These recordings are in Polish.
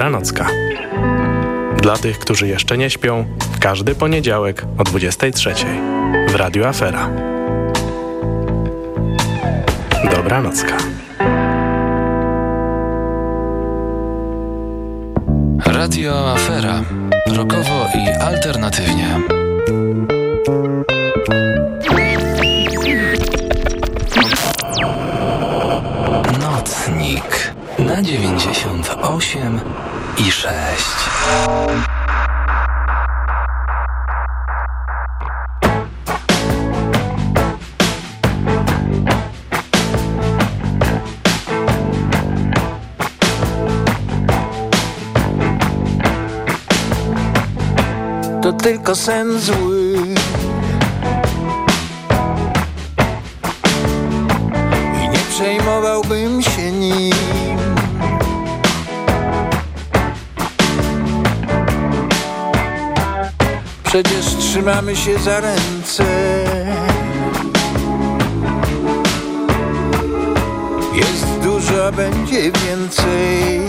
Dobranocka. Dla tych, którzy jeszcze nie śpią, każdy poniedziałek o 23 w Radiu Afera. Dobranocka. Radio Afera. Rokowo i alternatywnie. Nocnik na 98 i 6. To tylko sen zły I nie przejmowałbym się nim Przecież trzymamy się za ręce. Jest dużo, a będzie więcej.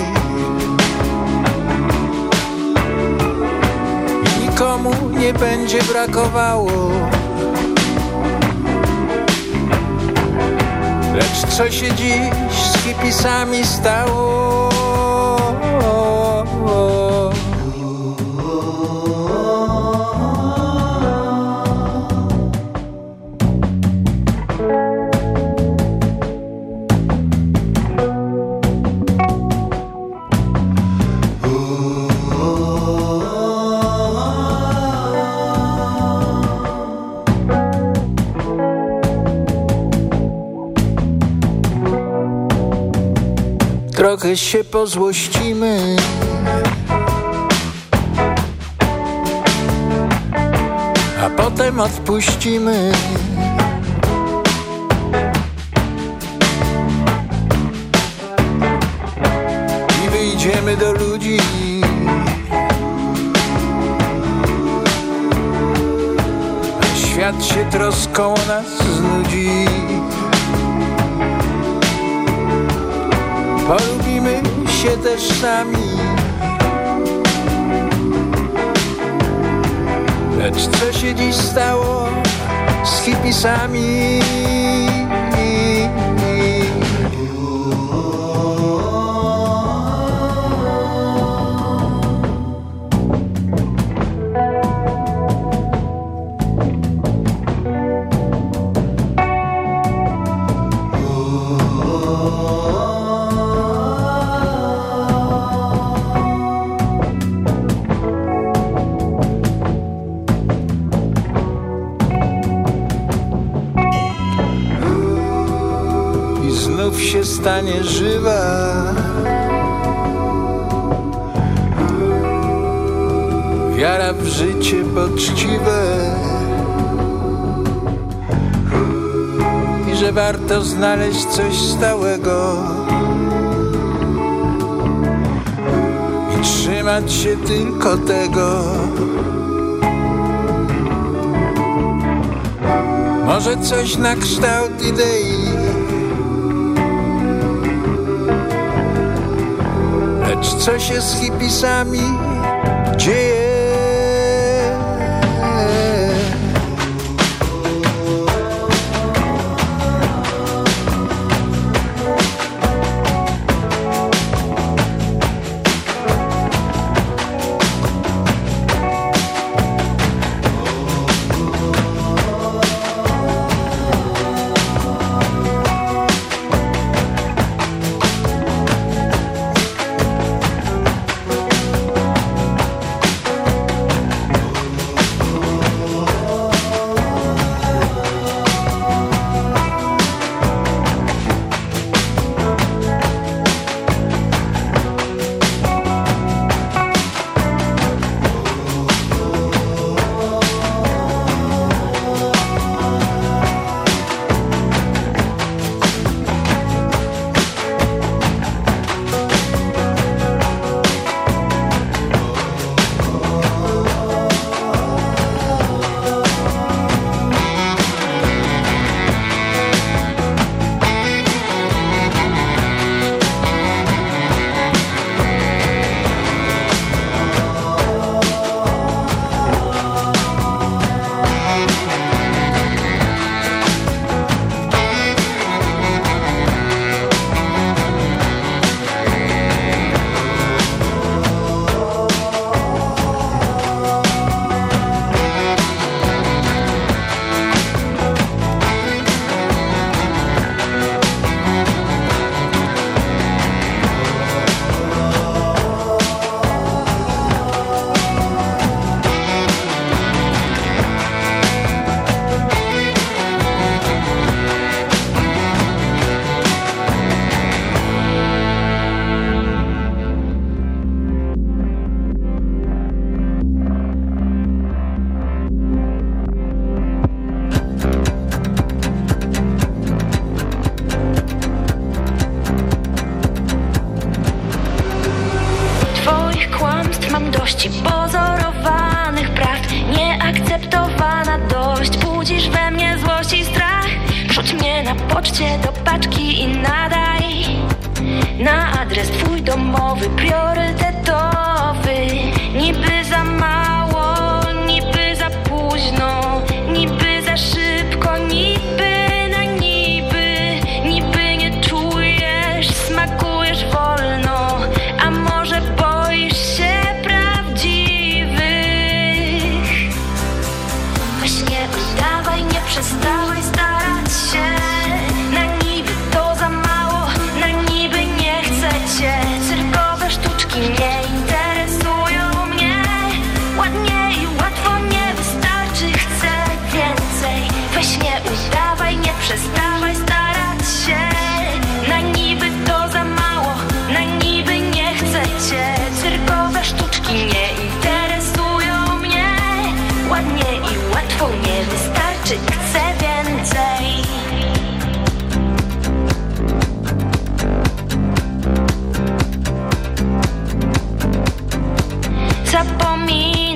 I nikomu nie będzie brakowało. Lecz co się dziś z hipisami stało? Trochę się pozłościmy. A potem odpuścimy. I wyjdziemy do ludzi. A świat się troską o nas sami Lecz co się dziś stało z hipisami? Stanie żywa Wiara w życie poczciwe. I że warto znaleźć coś stałego. I trzymać się tylko tego. Może coś na kształt idei Co się z hipisami dzieje?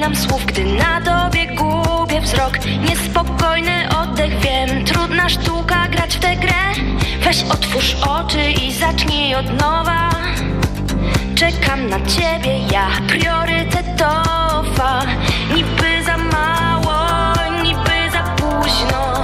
szukam słów, gdy na tobie gubię wzrok. Niespokojny oddech, wiem, trudna sztuka grać w tę grę. Weź otwórz oczy i zacznij od nowa. Czekam na ciebie, ja priorytetowa. Niby za mało, niby za późno.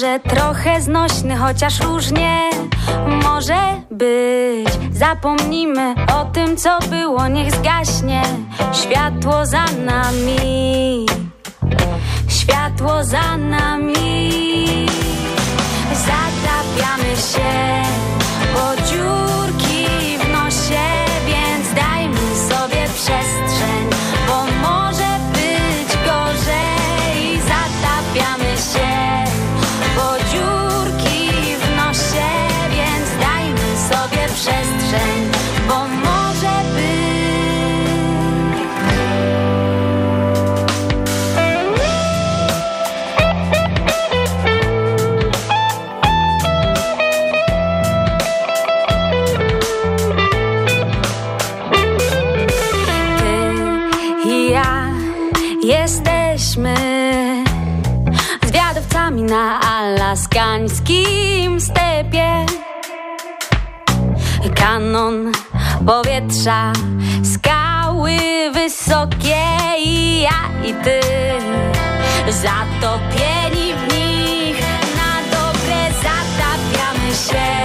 Może trochę znośny, chociaż różnie może być. Zapomnijmy o tym, co było, niech zgaśnie światło za nami. Światło za nami. Zatapiamy się powietrza, skały wysokie i ja i ty. Zatopieni w nich, na dobre zatapiamy się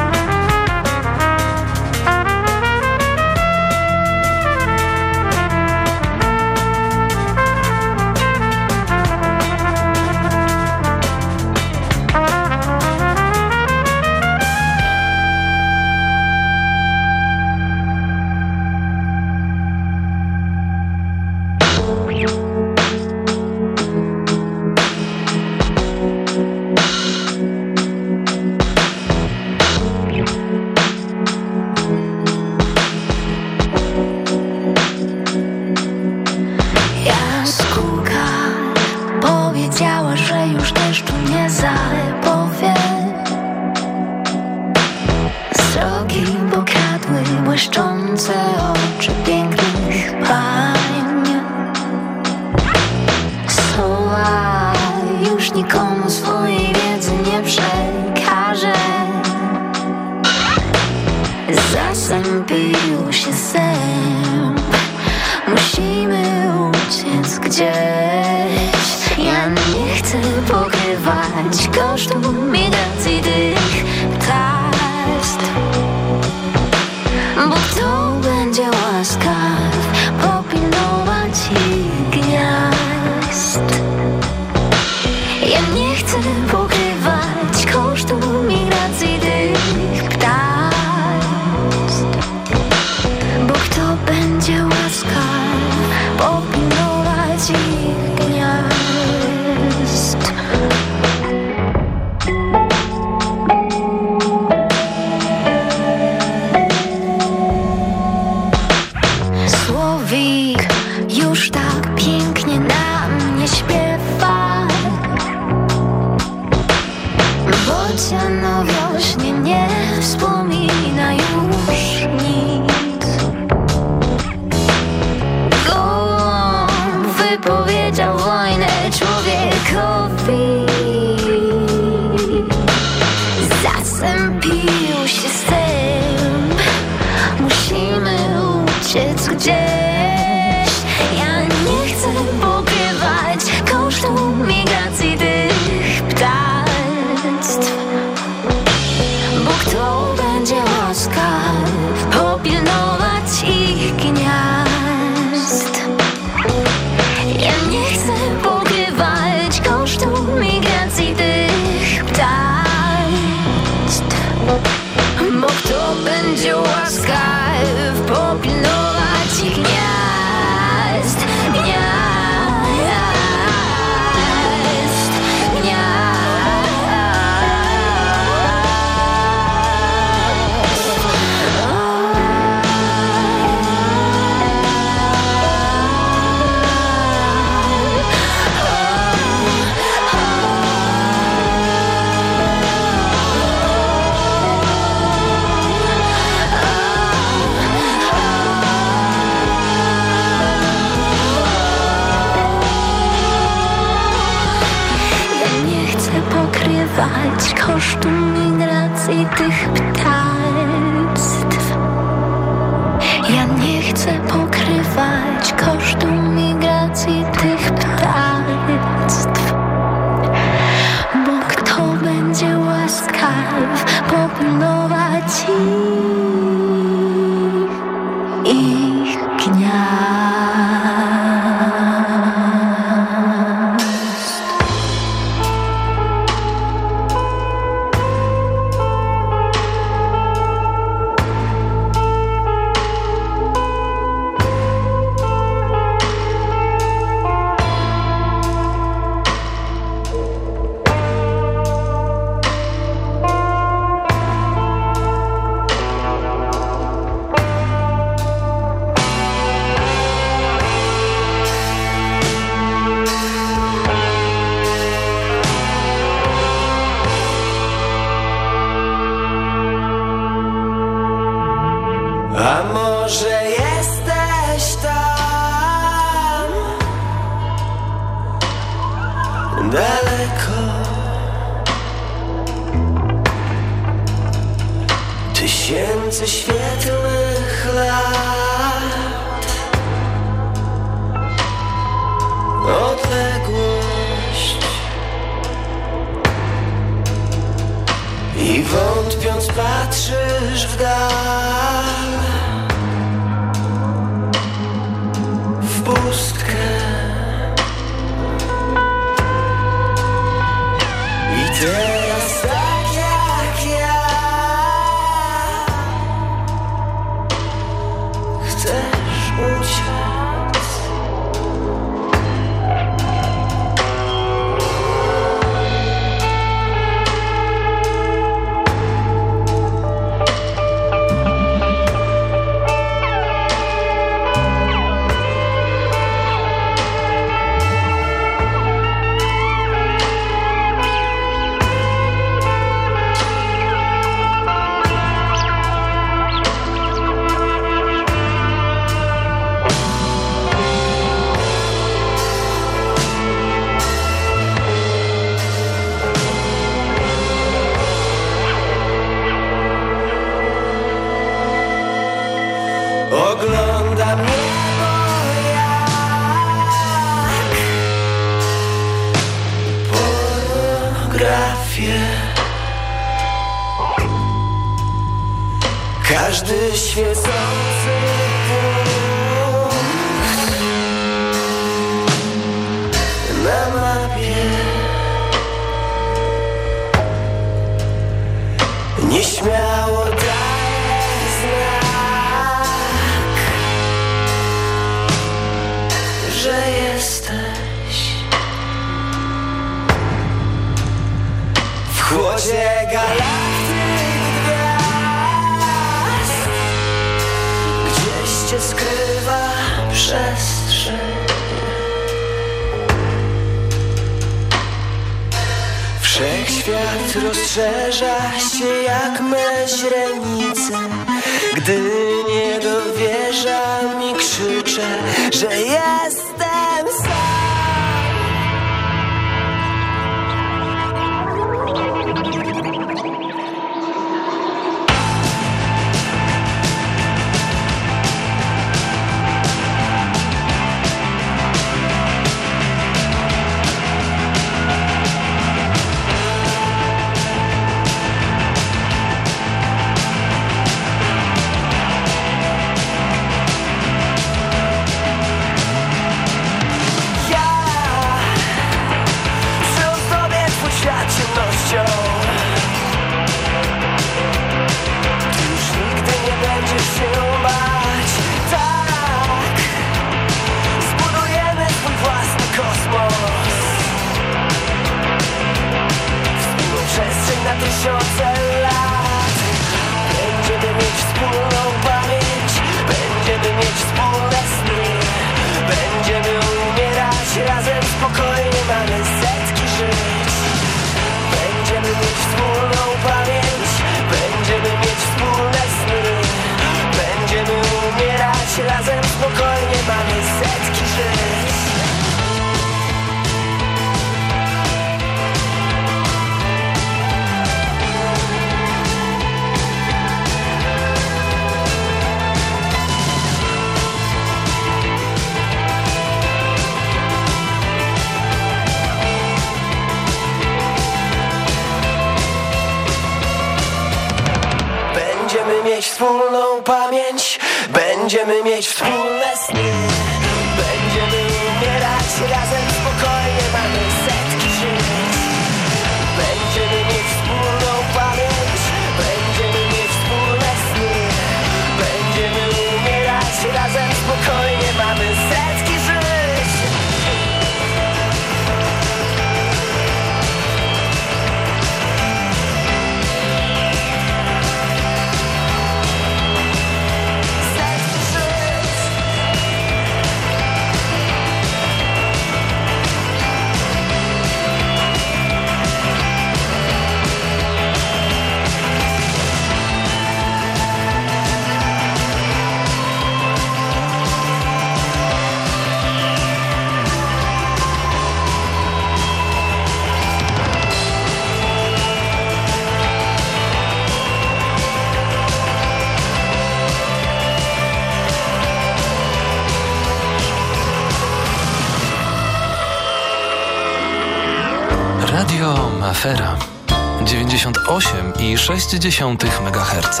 98,6 MHz.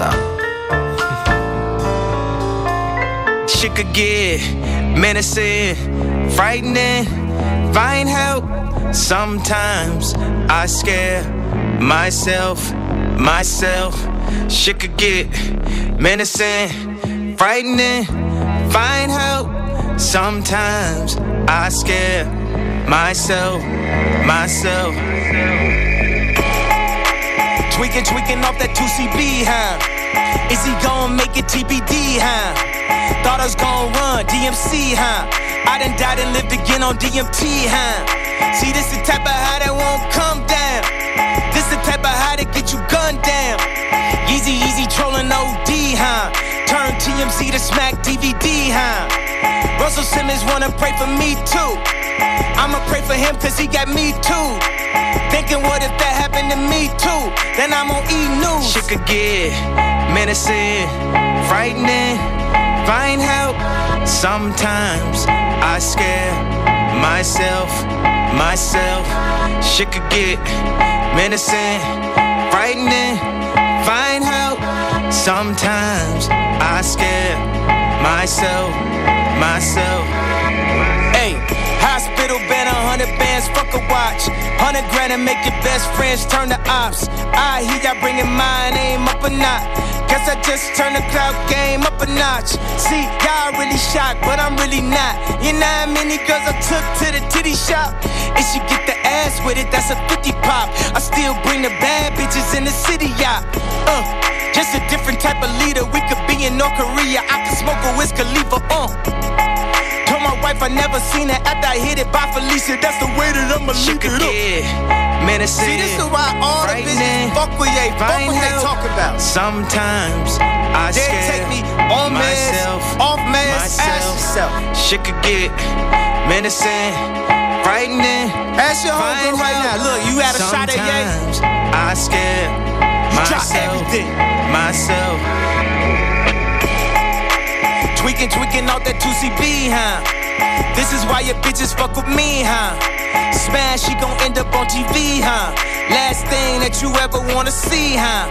Shit could get menacing, frightening, find help. Sometimes I scare myself, myself. Shit could get menacing, frightening, find help. Sometimes I scare myself, myself. Tweaking, tweaking off that 2CB, huh? Is he gon' make it TBD, huh? Thought I was gon' run DMC, huh? I done died and lived again on DMT, huh? See, this the type of high that won't come down. This the type of high that get you gunned down. Easy, easy trolling OD, huh? Turn TMZ to smack DVD, huh? Russell Simmons wanna pray for me too. I'ma pray for him cause he got me too. Thinking what if that happened to me too? Then I'm on E! News. Shit could get menacing, frightening, find help. Sometimes I scare myself, myself. Shit could get menacing, frightening, find help. Sometimes I scare myself, myself. Hundred grand and make your best friends turn to ops. I hear y'all bringing my name up a notch. Guess I just turned the cloud game up a notch. See, y'all really shocked, but I'm really not. You know how many girls I took to the titty shop? And she get the ass with it, that's a 50 pop. I still bring the bad bitches in the city, yeah. Uh, just a different type of leader. We could be in North Korea. I could smoke a Wiz Khalifa, uh. Told my wife I never seen it after I hit it by Felicia. That's the way that I'ma leave it up. Menacing, See, this is why all the bitches fuck with ye, fuck what they talk about. Sometimes I They scare take me on meds, myself, off meds, ask myself. yourself. Shit could get menacing, frightening. Ask your homegirl right now. Look, you had a shot at ye. I scare drop myself, everything. myself. Tweaking, tweaking out that 2CB, huh? This is why your bitches fuck with me, huh? Smash, she gon' end up on TV, huh? Last thing that you ever wanna see, huh?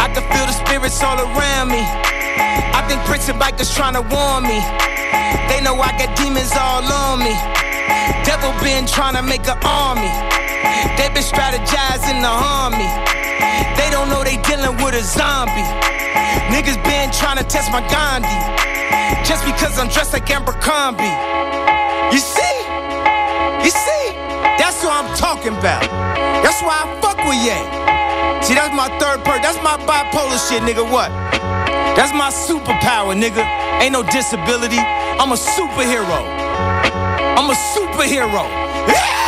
I can feel the spirits all around me. I think Prince and Bikers tryna warn me. They know I got demons all on me. Devil been tryna make an army. They been strategizing to harm me. They don't know they dealing with a zombie. Niggas been tryna test my Gandhi. Just because I'm dressed like Abercrombie. You see? You see? That's what I'm talking about. That's why I fuck with ye. See, that's my third part. That's my bipolar shit, nigga. What? That's my superpower, nigga. Ain't no disability. I'm a superhero. I'm a superhero. Yeah!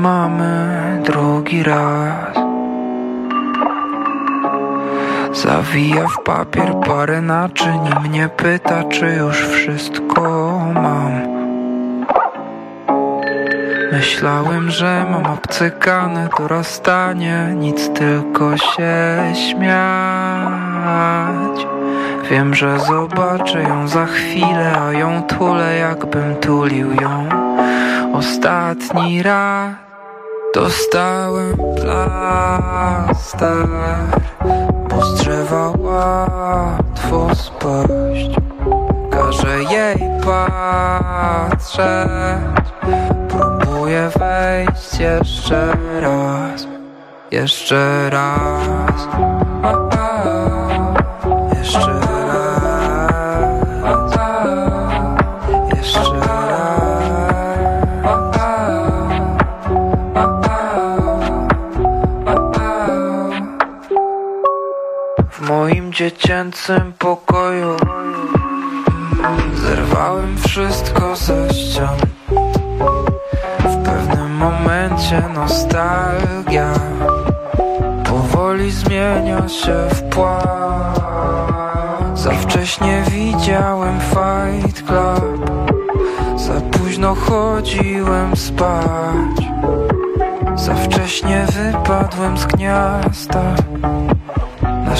Mamy drugi raz. Zawija w papier parę naczyń i mnie pyta, czy już wszystko mam. Myślałem, że mam obcykane dorastanie, nic tylko się śmiać. Wiem, że zobaczę ją za chwilę, a ją tulę jakbym tulił ją ostatni raz Dostałem plaster, bo z drzewa łatwo spaść. Każę jej patrzeć, próbuję wejść jeszcze raz Jeszcze raz. A, a, Jeszcze raz dziecięcym pokoju. Zerwałem wszystko ze ścian. W pewnym momencie nostalgia Powoli zmienia się w płat Za wcześnie widziałem Fight Club Za późno chodziłem spać. Za wcześnie wypadłem z gniazda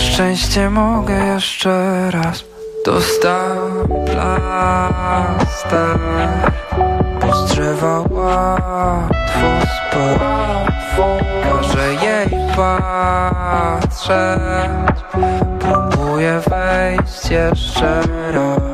szczęście mogę jeszcze raz. Dostałem plaster z drzewa łatwo spać Każę jej patrzeć Próbuję wejść jeszcze raz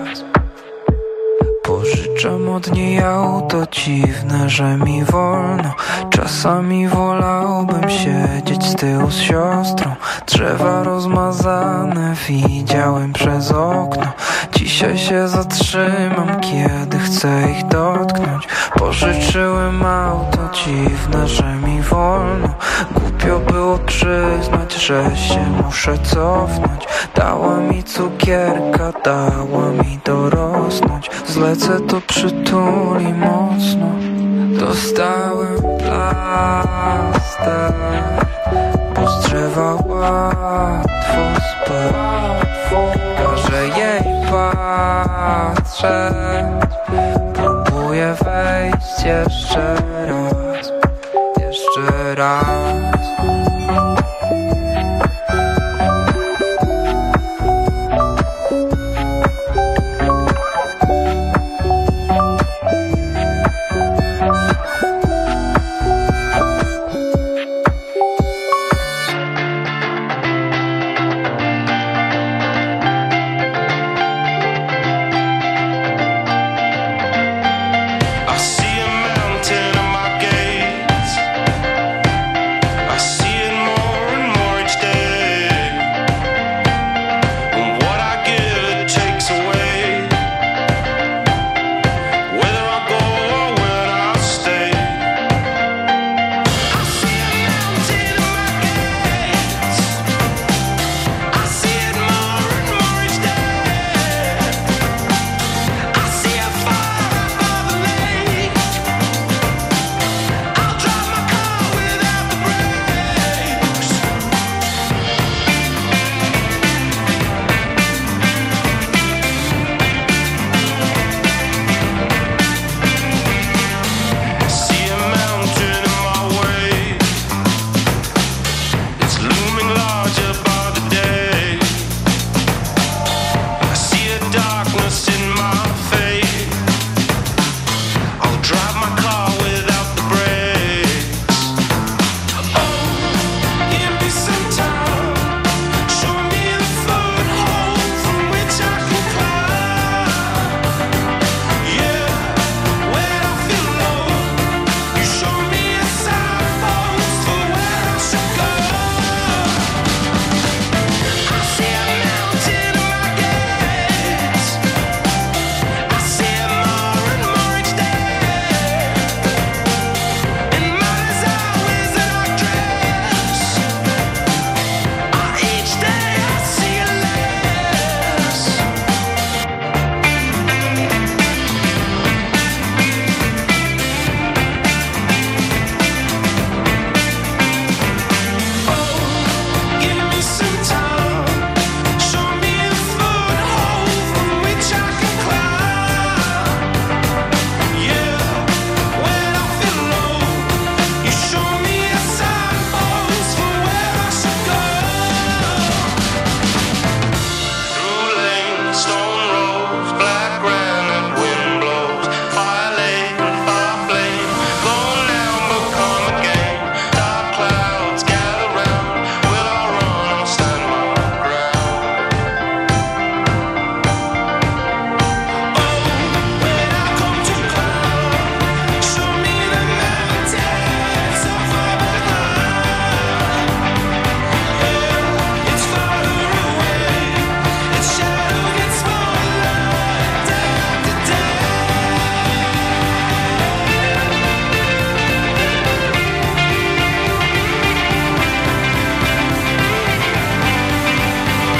Pożyczam od niej auto dziwne, że mi wolno. Czasami wolałbym siedzieć z tyłu z siostrą. Drzewa rozmazane widziałem przez okno. Dzisiaj się zatrzymam, kiedy chcę ich dotknąć. Pożyczyłem auto dziwne, że mi wolno. Głupio było przyznać, że się muszę cofnąć. Dała mi cukierka, dała mi dorosnąć zlecę to przytuli mocno. Dostałem plaster. Bo z drzewa łatwo spadł Każę jej patrzę. Próbuję wejść jeszcze raz. Jeszcze raz.